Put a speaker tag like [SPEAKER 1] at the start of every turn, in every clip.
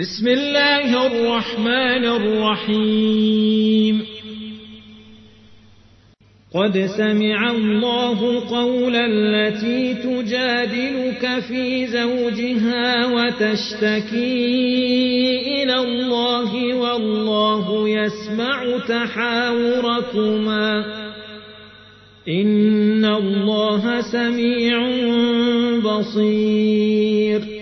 [SPEAKER 1] بسم الله الرحمن الرحيم قد سمع الله قول التي تجادلك في زوجها وتشتكي إلى الله والله يسمع تحاوركما إن الله سميع بصير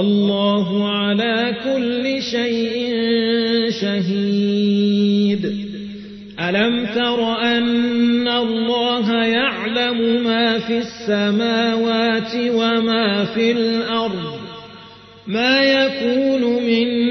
[SPEAKER 1] والله على كل شيء شهيد ألم تر أن الله يعلم ما في السماوات وما في الأرض ما يكون من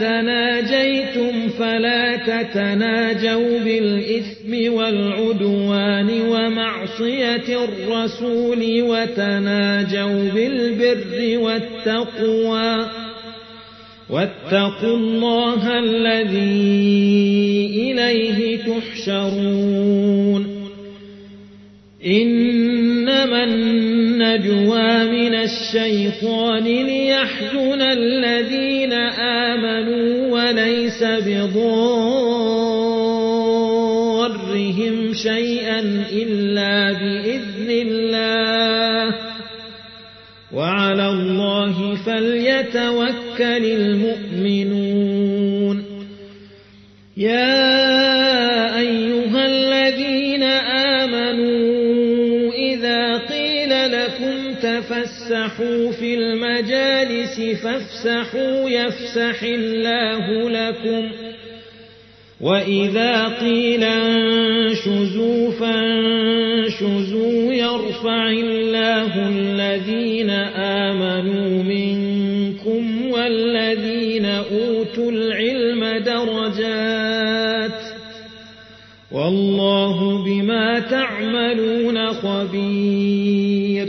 [SPEAKER 1] تناجيتم فلا تتناجوا بالإثم والعدوان ومعصية الرسول وتناجوا بالبر والتقوى واتقوا الله الذي إليه تحشرون إنما النجوى من الشيطان ليحزن الذين آمنوا وليس بضارهم شيئا إلا بإذن الله وعلى الله فليتوكل المؤمنون يا تفسحوا في المجالس فافسحوا يفسح الله لكم وإذا قيل انشزوا فانشزوا يرفع الله الذين آمنوا منكم والذين أوتوا العلم درجات والله بما تعملون خبير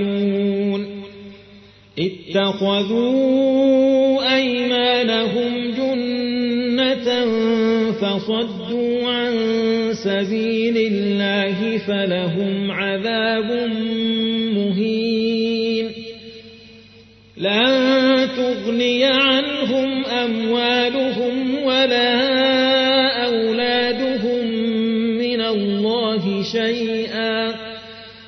[SPEAKER 1] يعملون اتخذوا أيمانهم جنة فصدوا عن سبيل الله فلهم عذاب مهين لن تغني عنهم أموالهم ولا أولادهم من الله شيئا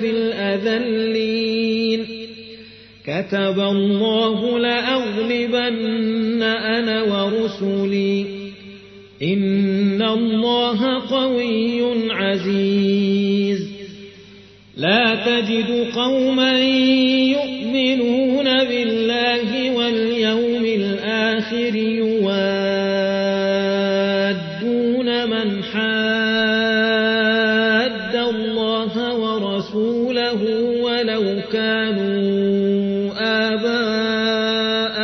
[SPEAKER 1] في الأذلين كتب الله لأغلبن أنا ورسلي إن الله قوي عزيز لا تجد قوما يؤمنون بالله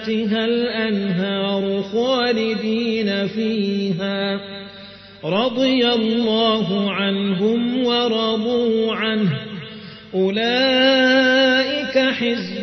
[SPEAKER 1] تحتها الأنهار خالدين فيها رضي الله عنهم ورضوا عنه أولئك حزب